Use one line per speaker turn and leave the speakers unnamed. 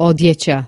odjeća.